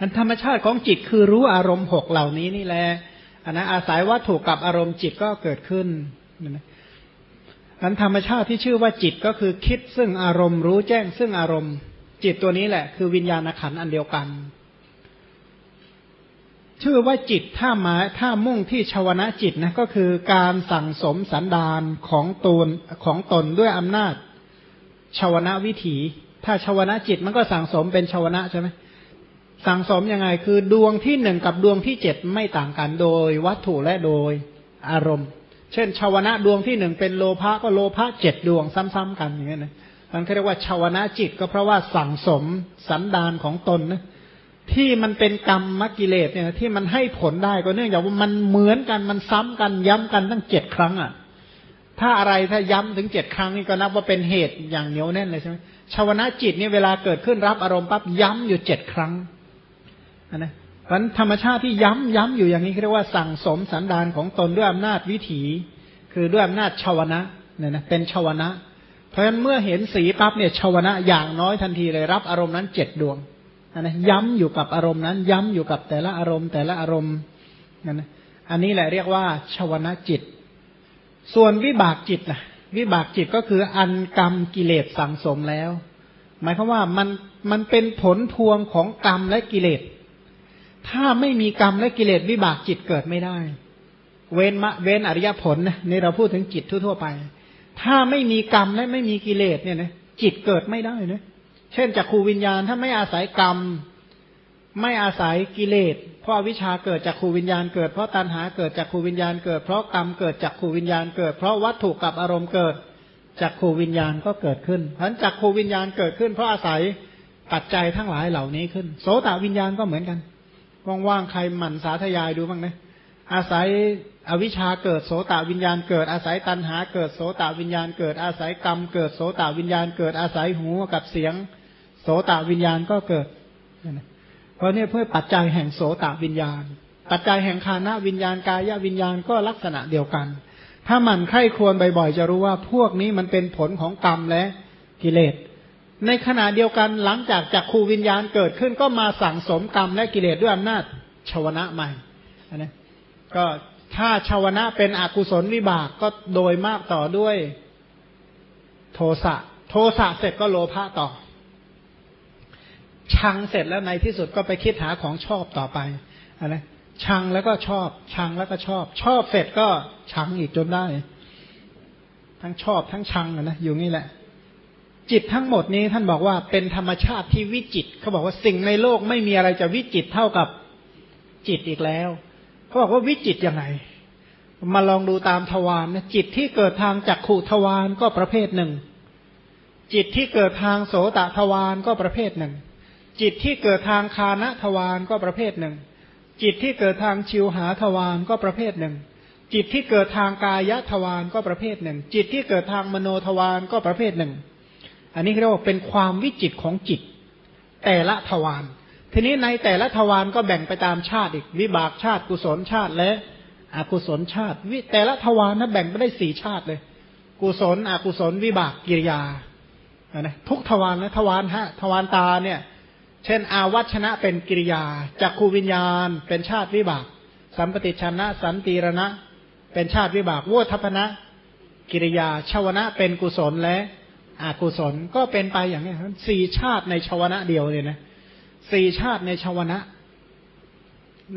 อันธรรมชาติของจิตคือรู้อารมณ์หกเหล่านี้นี่แหละอันนะอาศัยวัตถุกับอารมณ์จิตก็เกิดขึ้นอันธรรมชาติที่ชื่อว่าจิตก็คือคิดซึ่งอารมณ์รู้แจ้งซึ่งอารมณ์ จิตตัวนี้แหละ คือวิญญาณขันอันเดียวกัน ชื่อว่าจิตถ้าหมายถ้ามุ่งที่ชวนะจิตนะก็คือการสั่งสมสันดานของตนของตนด้วยอำนาจชวนะวิถี ถ้าชวนะจิตมันก็สั่งสมเป็นชวนะใช่ไหม สั่งสมยังไงคือดวงที่หนึ่งกับดวงที่เจ็ดไม่ต่างกันโดยวัตถุและโดยอารมณ์ เช่น ชาวนะดวงที่หนึ่งเป็นโลภะก็โลภะเจ็ดดวงซ้ำๆกันอย่างเงี้ยนะมันเรียกว่าชาวนะจิตก็เพราะว่าสั่งสมสันดานของตนนะที่มันเป็นกรรมมกิเลสเนี่ยที่มันให้ผลได้ก็เนื่องจากว่ามันเหมือนกันมันซ้ำกันย้ำกันตั้งเจ็ดครั้งอะ ถ้าอะไรถ้าย้ำถึงเจ็ดครั้งนี่ก็นับว่าเป็นเหตุอย่างเหนียวแน่นเลยใช่ไหมชาวนะจิตเนี่ยเวลาเกิดขึ้นรับอารมณ์ปั๊บย้ำอยู่เจ็ดครั้ง นะเพราะธรรมชาติที่ย้ำย้ำอยู่อย่างนี้เรียกว่าสั่งสมสันดานของตนด้วยอำนาจวิถี คือด้วยอำนาจชาวนะเนี่ยนะเป็นชาวนะ เพราะฉะนั้นเมื่อเห็นสีปั๊บเนี่ยชาวนะอย่างน้อยทันทีเลยรับอารมณ์นั้นเจ็ดดวงนะย้ำอยู่กับอารมณ์นั้น ย้ำอยู่กับแต่ละอารมณ์แต่ละอารมณ์นั่นนะอันนี้แหละเรียกว่าชาวนะจิต ส่วนวิบากจิตนะวิบากจิตก็คืออันกรรมกิเลสสั่งสมแล้ว หมายความว่ามันมันเป็นผลพวงของกรรมและกิเลส ถ้าไม่มีกรรมและกิเลสวิบากจิตเกิดไม่ได้ เว้นมะเว้นอริยผลนะนี่เราพูดถึงจิตทั่วๆไป ถ้าไม่มีกรรมและไม่มีกิเลสเนี่ยนะจิตเกิดไม่ได้นะเช่นจากขูวิญญาณถ้าไม่อาศัยกรรม ไม่อาศัยกิเลสเพราะวิชาเกิดจากขูวิญญาณเกิดเพราะตัณหาเกิดจากขูวิญญาณเกิด เพราะกรรมเกิดจากขูวิญญาณเกิด เพราะวัตถุกับอารมณ์เกิดจากขูวิญญาณก็เกิดขึ้นเพราะจากขูวิญญาณเกิดขึ้น เพราะอาศัยปัจจัยทั้งหลายเหล่านี้ขึ้น โสตวิญญาณก็เหมือนกัน ว่างๆใครหมั่นสาธยายดูบ้างนะอาศัยอวิชชาเกิดโสตวิญญาณเกิดอาศัยตัณหาเกิดโสตวิญญาณเกิดอาศัยกรรม เกิดโสตวิญญาณเกิดอาศัยหูกับเสียง โสตวิญญาณก็เกิด เพราะนี่เพื่อปัจจัยแห่งโสตวิญญาณ ปัจจัยแห่งคานะวิญญาณกายวิญญาณก็ลักษณะเดียวกัน ถ้ามันใคร่ควรบ่อยๆจะรู้ว่าพวกนี้มันเป็นผลของกรรมและกิเลส ในขณะเดียวกันหลังจากจากครูวิญญาณเกิดขึ้น ก็มาสั่งสมกรรมและกิเลสด้วยอำนาจชาวนะใหม่นะก็ถ้าชาวนะเป็นอกุศลวิบากก็โดยมากต่อด้วยโทสะ โทสะเสร็จก็โลภะต่อ ชังเสร็จแล้วในที่สุดก็ไปคิดหาของชอบต่อไปนะชังแล้วก็ชอบ ชังแล้วก็ชอบ ชอบเสร็จก็ชังอีกจนได้ ทั้งชอบทั้งชังนะอยู่นี่แหละ จิตทั้งหมดนี้ท่านบอกว่าเป็นธรรมชาติที่วิจิตเขาบอกว่าสิ่งในโลกไม่มีอะไรจะวิจิตเท่ากับจิตอีกแล้วเขาบอกว่าวิจิตยังไง มาลองดูตามทวารนะจิตที่เกิดทางจักขุทวารก็ประเภทหนึ่ง จิตที่เกิดทางโสตทวารก็ประเภทหนึ่ง จิตที่เกิดทางคานะทวารก็ประเภทหนึ่ง จิตที่เกิดทางชิวหาทวารก็ประเภทหนึ่ง จิตที่เกิดทางกายทวารก็ประเภทหนึ่ง จิตที่เกิดทางมโนทวารก็ประเภทหนึ่ง อันนี้เรียกว่าเป็นความวิจิตของจิต แต่ละทวารทีนี้ในแต่ละทวารก็แบ่งไปตามชาติอีก วิบากชาติ กุศลชาติและอกุศลชาติ วิแต่ละทวารนะแบ่งไปได้สี่ชาติเลย กุศล อกุศล วิบากกิริยานะทุกทวารนะทวารฮะทวารตาเนี่ย เช่น อาวัชนะเป็นกิริยาจักขูวิญญาณ เป็นชาติวิบาก สัมปติชนะ สันติรณะ เป็นชาติวิบากวทัพนะ กิริยาชาวนะเป็นกุศลและ อากุศลก็เป็นไปอย่างนี้ครับสี่ชาติในชาวนะเดียวเลยนะสี่ชาติในชาวนะ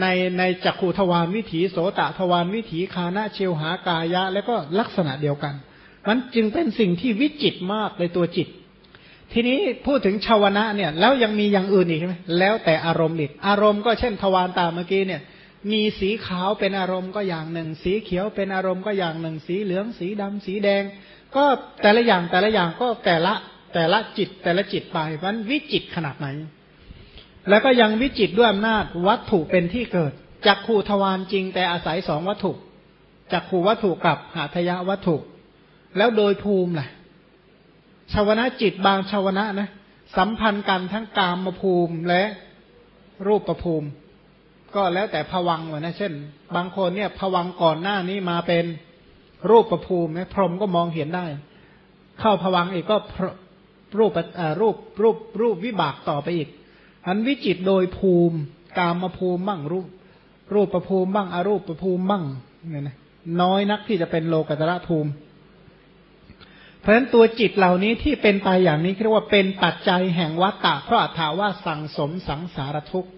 ในในจักขูทวารวิถีโสตทวารวิถีคานะเชียวหากายะ แล้วก็ลักษณะเดียวกัน มันจึงเป็นสิ่งที่วิจิตมากในตัวจิต ทีนี้พูดถึงชาวนะเนี่ย แล้วยังมีอย่างอื่นอีกใช่ไหมแล้วแต่อารมณ์อีกอารมณ์ก็เช่นทวารตาเมื่อกี้เนี่ย มีสีขาวเป็นอารมณ์ก็อย่างหนึ่ง สีเขียวเป็นอารมณ์ก็อย่างหนึ่ง สีเหลืองสีดำสีแดง ก็แต่ละอย่างแต่ละอย่างก็แต่ละแต่ละจิตแต่ละจิตไปมันวิจิตขนาดไหน แล้วก็ยังวิจิตด้วยอำนาจวัตถุเป็นที่เกิดจักขูทวารจริง แต่อาศัยสองวัตถุจักขูวัตถุกับหาทยะวัตถุ แล้วโดยภูมิล่ะชาวนะจิตบางชาวนะนะ สัมพันธ์กันทั้งกามภูมิและรูปประภูมิ ก็แล้วแต่ผวังวะนะเช่น บางคนเนี่ยผวังก่อนหน้านี้มาเป็น รูปประภูมิพรหมก็มองเห็นได้ เข้าผวังอีกก็รูปรูปรูปรูปวิบากต่อไปอีกอันวิจิตโดยภูมิกามภูมิบ้างรูป รูปประภูมิบ้างอรูปประภูมิบ้างเนี่ยนะน้อยนักที่จะเป็นโลกัตระภูมิ เพราะฉะนั้นตัวจิตเหล่านี้ที่เป็นไปอย่างนี้เรียกว่าเป็นปัจจัยแห่งวัตตะเพราะอัตถาว่าสั่งสมสังสารทุกข์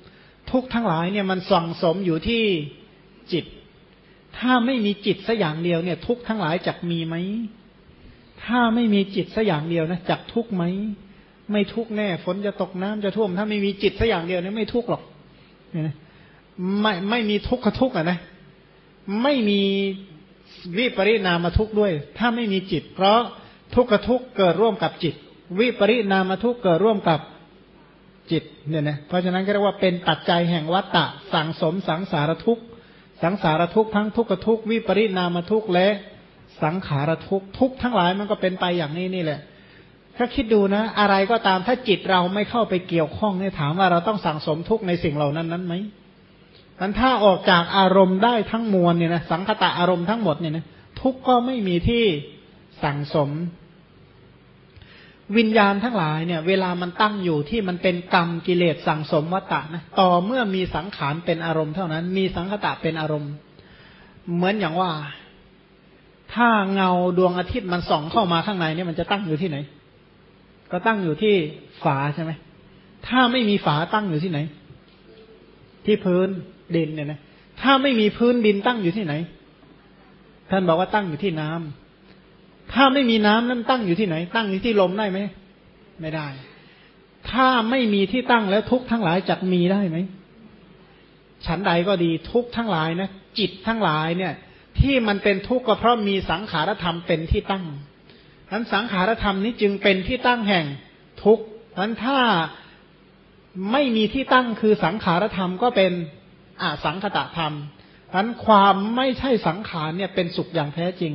ทุกทั้งหลายเนี่ยมันสั่งสมอยู่ที่จิต ถ้าไม่มีจิตสัอย่างเดียวเนี่ย ทุกทั้งหลายจักมีไหม ถ้าไม่มีจิตสัอย่างเดียวนะจักทุกไหม ไม่ทุกแน่ ฝนจะตกน้ำจะท่วม ถ้าไม่มีจิตสัอย่างเดียวเนี่ยไม่ทุกหรอกไม่ไม่มีทุกขทุกอะนะ ไม่มีวิปริณามทุกด้วย ถ้าไม่มีจิต เพราะทุกขทุกเกิดร่วมกับจิต วิปริณามทุกเกิดร่วมกับจิตเนี่ยนะเพราะฉะนั้นก็เรียกว่าเป็นปัจจัยแห่งวัตตะสังสมสังสารทุกข สังสารทุกข์ทั้งทุกขทุกข์วิปริณามทุกและสังขารทุกข์ทุกทั้งหลายมันก็เป็นไปอย่างนี้นี่แหละถ้าคิดดูนะ อะไรก็ตามถ้าจิตเราไม่เข้าไปเกี่ยวข้องเนี่ยถามว่าเราต้องสั่งสมทุกในสิ่งเหล่านั้นนั้นไหมมันถ้าออกจากอารมณ์ได้ทั้งมวลเนี่ยนะสังคตะอารมณ์ทั้งหมดเนี่ยนะทุกก็ไม่มีที่สั่งสม วิญญาณทั้งหลายเนี่ย เวลามันตั้งอยู่ที่มันเป็นกรรมกิเลสสั่งสมวัตตะนะต่อเมื่อมีสังขารเป็นอารมณ์เท่านั้น มีสังคตะเป็นอารมณ์ เหมือนอย่างว่า ถ้าเงาดวงอาทิตย์มันส่องเข้ามาข้างในเนี่ยมันจะตั้งอยู่ที่ไหน ก็ตั้งอยู่ที่ฝาใช่ไหมถ้าไม่มีฝาตั้งอยู่ที่ไหน ที่พื้นดินเนี่ยนะถ้าไม่มีพื้นดินตั้งอยู่ที่ไหน ท่านบอกว่าตั้งอยู่ที่น้ำ ถ้าไม่มีน้ำนั้นตั้งอยู่ที่ไหน ตั้งอยู่ที่ลมได้ไหม ไม่ได้ ถ้าไม่มีที่ตั้งแล้วทุกทั้งหลายจักมีได้ไหม ฉันใดก็ดีทุกทั้งหลายนะจิตทั้งหลายเนี่ย ที่มันเป็นทุกข์ก็เพราะมีสังขารธรรมเป็นที่ตั้งนั้นสังขารธรรมนี้จึงเป็นที่ตั้งแห่งทุกข์นั้นถ้าไม่มีที่ตั้งคือสังขารธรรมก็เป็นอสังคตะธรรมนั้นความไม่ใช่สังขารเนี่ยเป็นสุขอย่างแท้จริง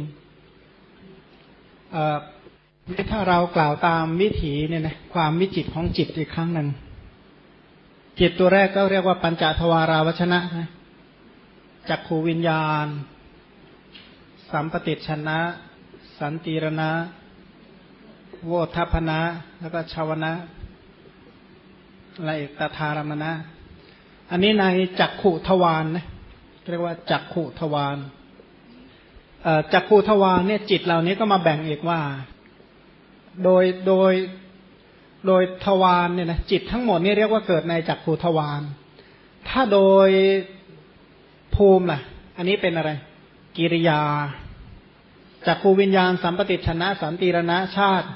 ถ้าเรากล่าวตามวิถีเนี่ยนะความวิจิตของจิตอีกครั้งหนึ่งจิตตัวแรกก็เรียกว่าปัญจทวาราวชนะนะจักขูวิญญาณ สัมปติชนะ สันติรณะ โวทัพนะ แล้วก็ชาวนะอะไรตถารมณะอันนี้ในจักขุทวารนะเรียกว่าจักขุทวาร จักขูทวารเนี่ยจิตเหล่านี้ก็มาแบ่งอีกว่า โดยโดยโดยทวารเนี่ยนะจิตทั้งหมดนี่เรียกว่าเกิดในจักขูทวารถ้าโดยภูมิล่ะ อันนี้เป็นอะไร กิริยาจักขูวิญญาณสัมปติชนะ สันติรณะชาติ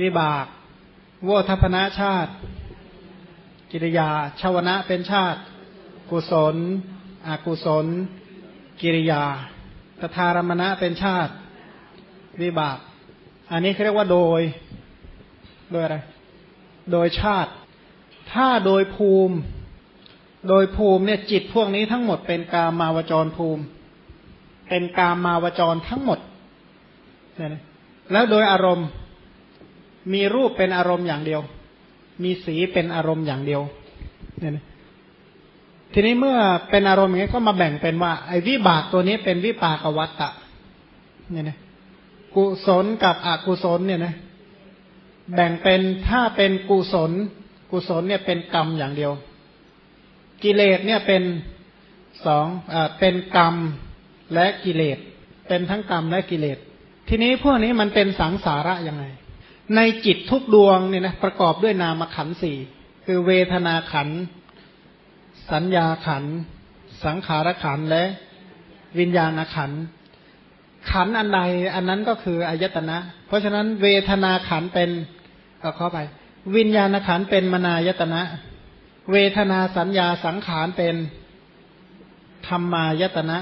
วิบากโวทัพนะชาติ กิริยาชาวนะเป็นชาติ กุศล อกุศล กิริยา ตถารมณะเป็นชาติ วิบาก อันนี้เขาเรียกว่าโดย โดยอะไร โดยชาติ ถ้าโดยภูมิ โดยภูมิเนี่ยจิตพวกนี้ทั้งหมดเป็นกามาวจรภูมิ เป็นกามาวจรทั้งหมดเนี่ยแล้วโดยอารมณ์มีรูปเป็นอารมณ์อย่างเดียว มีสีเป็นอารมณ์อย่างเดียวเนี่ย ทีนี้เมื่อเป็นอารมณ์อย่างนี้ก็มาแบ่งเป็นว่า ไอ้วิบากตัวนี้เป็นวิปากวัตตะเนี่ยนะกุศลกับอกุศลเนี่ยนะแบ่งเป็นถ้าเป็นกุศล กุศลเนี่ยเป็นกรรมอย่างเดียว กิเลสเนี่ยเป็นสองอ่าเป็นกรรมและกิเลส เป็นทั้งกรรมและกิเลส ทีนี้พวกนี้มันเป็นสังสาระยังไง ในจิตทุกดวงเนี่ยนะประกอบด้วยนามขันสี่คือเวทนาขัน สัญญาขัน สังขารขันและวิญญาณขัน ขันอันใดอันนั้นก็คืออายตนะ เพราะฉะนั้นเวทนาขันเป็นก็เข้าไป วิญญาณขันเป็นมนายตนะ เวทนาสัญญาสังขารเป็นธรรมายตนะ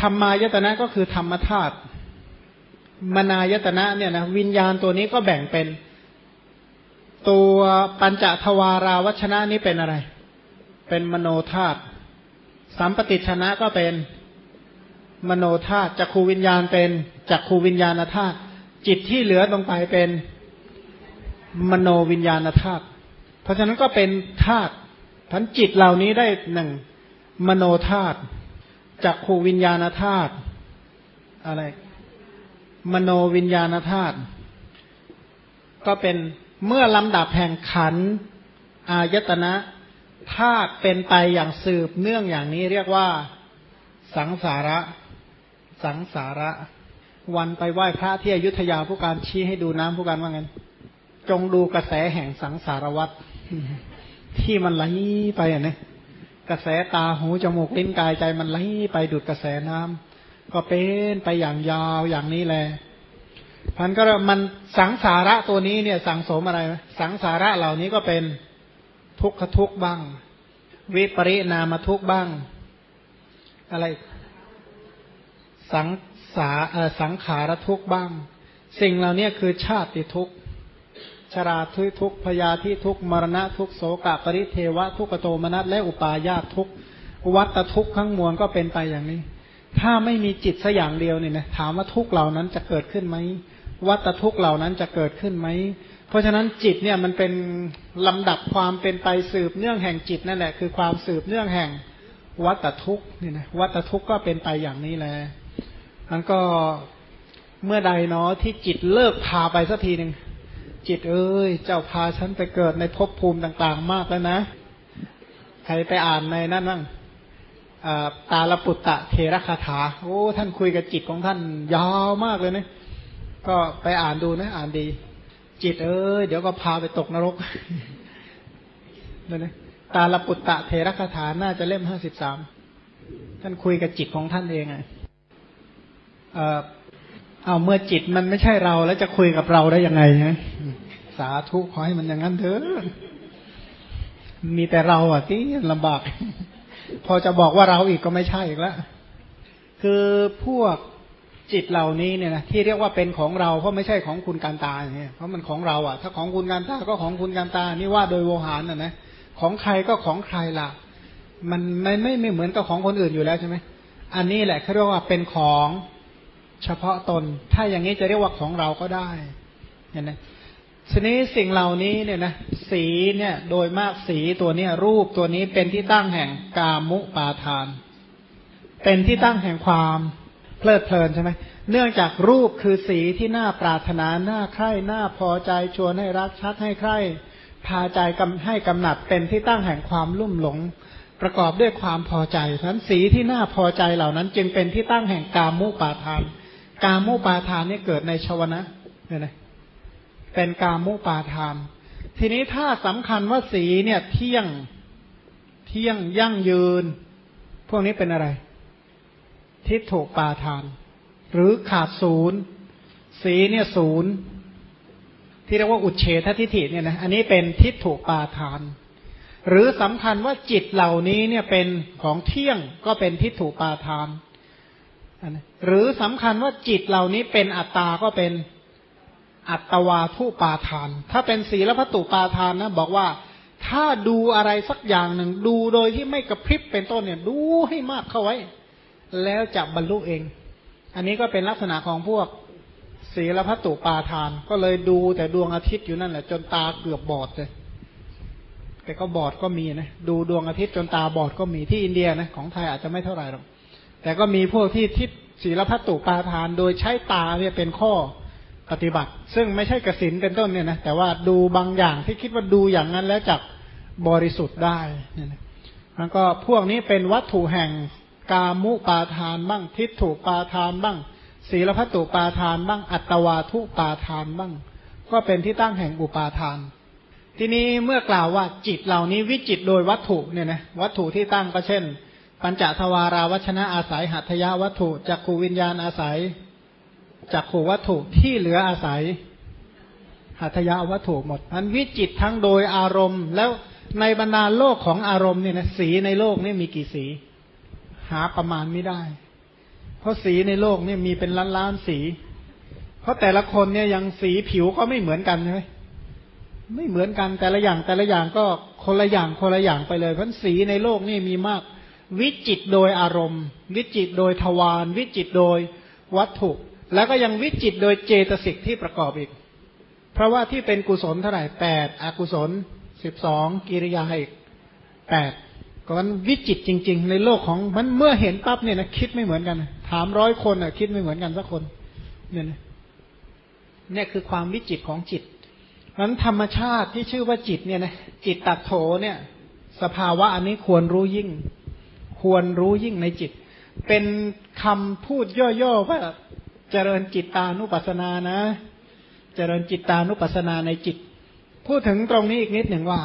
ธรรมายตนะก็คือธรรมธาตุมนายตนะเนี่ยนะวิญญาณตัวนี้ก็แบ่งเป็น ตัวปัญจทวาราวัชนะนี้เป็นอะไร เป็นมโนธาตุสัมปติชนะก็เป็นมโนธาตุจักขูวิญญาณเป็นจักขูวิญญาณธาตุจิตที่เหลือลงไปเป็นมโนวิญญาณธาตุเพราะฉะนั้นก็เป็นธาตุทั้นจิตเหล่านี้ได้หนึ่งมโนธาตุจักขูวิญญาณธาตุอะไร มโนวิญญาณธาตุก็เป็น เมื่อลำดับแห่งขันอายตนะธาตุเป็นไปอย่างสืบเนื่องอย่างนี้เรียกว่าสังสาระ สังสาระ วันไปไหว้พระที่อยุธยาผู้การชี้ให้ดูน้ำผู้การว่าไงจงดูกระแสแห่งสังสารวัตรที่มันไหลไปอะนะกระแสตาหูจมูกลิ้นกายใจมันไหลไปดูดกระแสน้ำก็เป็นไปอย่างยาวอย่างนี้แหละ พันก็มันสังสาระตัวนี้เนี่ยสังสมอะไรไหมสังสาระเหล่านี้ก็เป็นทุกขทุกบ้าง วิปริณามทุกบ้าง อะไร สังสาสังขารทุกบ้าง สิ่งเหล่านี้คือชาติทุกชราทุทุกพยาธิทุกมรณะทุกโสกปริเทวะทุกโตมนัสและอุปาญาตทุกวัตทุกข้งมวลก็เป็นไปอย่างนี้ ถ้าไม่มีจิตสัอย่างเดียวเนี่ยนะถามว่าทุกเหล่านั้นจะเกิดขึ้นไหมวัตทุกเหล่านั้นจะเกิดขึ้นไหมเพราะฉะนั้นจิตเนี่ยมันเป็นลำดับความเป็นไปสืบเนื่องแห่งจิตนั่นแหละคือความสืบเนื่องแห่งวัตทุกเนี่ยนะวัตทุกก็เป็นไปอย่างนี้แหละมันก็เมื่อใดเนาะที่จิตเลิกพาไปสักทีหนึ่งจิตเอ้ย เจ้าพาฉันไปเกิดในภพภูมิต่าง ๆ มากแล้วนะ ใครไปอ่านในนั่นบ้าง ตาลปุตตะเทระคาถา โอ้ ท่านคุยกับจิตของท่านยาวมากเลยนะก็ไปอ่านดูนะ อ่านดี จิตเอ้ยเดี๋ยวก็พาไปตกนรกนั่นนะตาลปุตตะเทระคาถาน่าจะเล่มห้าสิบสามท่านคุยกับจิตของท่านเองไงเออเอาเมื่อจิตมันไม่ใช่เราแล้วจะคุยกับเราได้ยังไงฮะสาธุขอให้มันอย่างนั้นเถอะมีแต่เราอะที่ลำบาก พอจะบอกว่าเราอีกก็ไม่ใช่อีกแล้วคือพวกจิตเหล่านี้เนี่ยนะที่เรียกว่าเป็นของเราเพราะไม่ใช่ของคุณการตาเนี่ยเพราะมันของเราอะ ถ้าของคุณการตาก็ของคุณการตานี่ว่าโดยโวหารนะนะของใครก็ของใครล่ะ มันไม่ไม่ไม่เหมือนกับของคนอื่นอยู่แล้วใช่ไหมอันนี้แหละเขาเรียกว่าเป็นของเฉพาะตน ถ้าอย่างนี้จะเรียกว่าของเราก็ได้เห็นไหม ทีนี้สิ่งเหล่านี้เนี่ยนะสีเนี่ยโดยมากสีตัวเนี้ยรูปตัวนี้เป็นที่ตั้งแห่งกามุปาทาน เป็นที่ตั้งแห่งความเพลิดเพลินใช่ไหมเนื่องจากรูปคือสีที่น่าปรารถนาน่าใคร่น่าพอใจชวนให้รักชักให้ใคร่พาใจกำให้กำหนัดเป็นที่ตั้งแห่งความลุ่มหลง ประกอบด้วยความพอใจฉะนั้นสีที่น่าพอใจเหล่านั้น จึงเป็นที่ตั้งแห่งกามุปาทาน กามุปาทานนี่เกิดในชวนะเนี่ยนะ เป็นกามุปาทาน ทีนี้ถ้าสำคัญว่าสีเนี่ยเที่ยงเที่ยงยั่งยืน พวกนี้เป็นอะไร ทิฏฐุปาทาน หรือขาดศูนย์ สีเนี่ยศูนย์ที่เรียกว่าอุเฉททิฏฐิเนี่ยนะอันนี้เป็นทิฏฐุปาทาน หรือสำคัญว่าจิตเหล่านี้เนี่ยเป็นของเที่ยงก็เป็นทิฏฐุปาทานหรือสำคัญว่าจิตเหล่านี้เป็นอัตตาก็เป็น อัตวาทุปาทาน ถ้าเป็นศีลพัตุปาทานนะ บอกว่าถ้าดูอะไรสักอย่างหนึ่ง ดูโดยที่ไม่กระพริบเป็นต้นเนี่ย ดูให้มากเข้าไว้ แล้วจะบรรลุเอง อันนี้ก็เป็นลักษณะของพวกศีลพัตุปาทาน ก็เลยดูแต่ดวงอาทิตย์อยู่นั่นแหละ จนตาเกือบบอดเลยแต่ก็บอดก็มีนะดูดวงอาทิตย์จนตาบอดก็มีที่อินเดียนะของไทยอาจจะไม่เท่าไหร่หรอกแต่ก็มีพวกที่ทิศศีลพัตตุปาทาน โดยใช้ตาเนี่ยเป็นข้อ ปฏิบัติ ซึ่งไม่ใช่กสินเป็นต้นเนี่ยนะแต่ว่าดูบางอย่างที่คิดว่าดูอย่างนั้นแล้วจักบริสุทธิ์ได้เนี่ยนะแล้วก็พวกนี้เป็นวัตถุแห่งกามุปาทานบ้างทิฏฐุปาทานบ้าง ศีลพัตตุปาทานบ้าง อัตวาทุปาทานบ้าง ก็เป็นที่ตั้งแห่งอุปาทาน ทีนี้เมื่อกล่าวว่าจิตเหล่านี้วิจิตโดยวัตถุเนี่ยนะวัตถุที่ตั้งก็เช่น ปัญจทวาราวัชนะอาศัยหัตถยาวัตถุจักขูวิญญาณอาศัย จักขูวัตถุที่เหลืออาศัยหัตถยาวัตถุหมดอันวิจิตทั้งโดยอารมณ์ แล้วในบรรดาโลกของอารมณ์เนี่ยนะสีในโลกนี่มีกี่สี หาประมาณไม่ได้ เพราะสีในโลกนี่มีเป็นล้านล้านสี เพราะแต่ละคนเนี่ยยังสีผิวก็ไม่เหมือนกันใช่ไหมไม่เหมือนกันแต่ละอย่างแต่ละอย่างก็คนละอย่างคนละอย่างไปเลยเพราะสีในโลกนี่มีมาก วิจิตโดยอารมณ์ วิจิตโดยทวารวิจิตโดยวัตถุ แล้วก็ยังวิจิตโดยเจตสิกที่ประกอบอีก เพราะว่าที่เป็นกุศลเท่าไหร่แปดอกุศลสิบสองกิริยาอีกแปดก็มันวิจิตจริง ๆ ในโลกของมันเมื่อเห็นปั๊บเนี่ยนะคิดไม่เหมือนกัน ถามร้อยคนอะ คิดไม่เหมือนกันสักคนเนี่ยนะเนี่ยคือความวิจิตของจิตนั้นธรรมชาติที่ชื่อว่าจิตเนี่ยนะจิตตัดโถเนี่ย สภาวะอันนี้ควรรู้ยิ่ง ควรรู้ยิ่งในจิต เป็นคำพูดย่อๆว่า เจริญจิตตานุปัสสนานะ เจริญจิตตานุปัสสนาในจิต พูดถึงตรงนี้อีกนิดหนึ่งว่า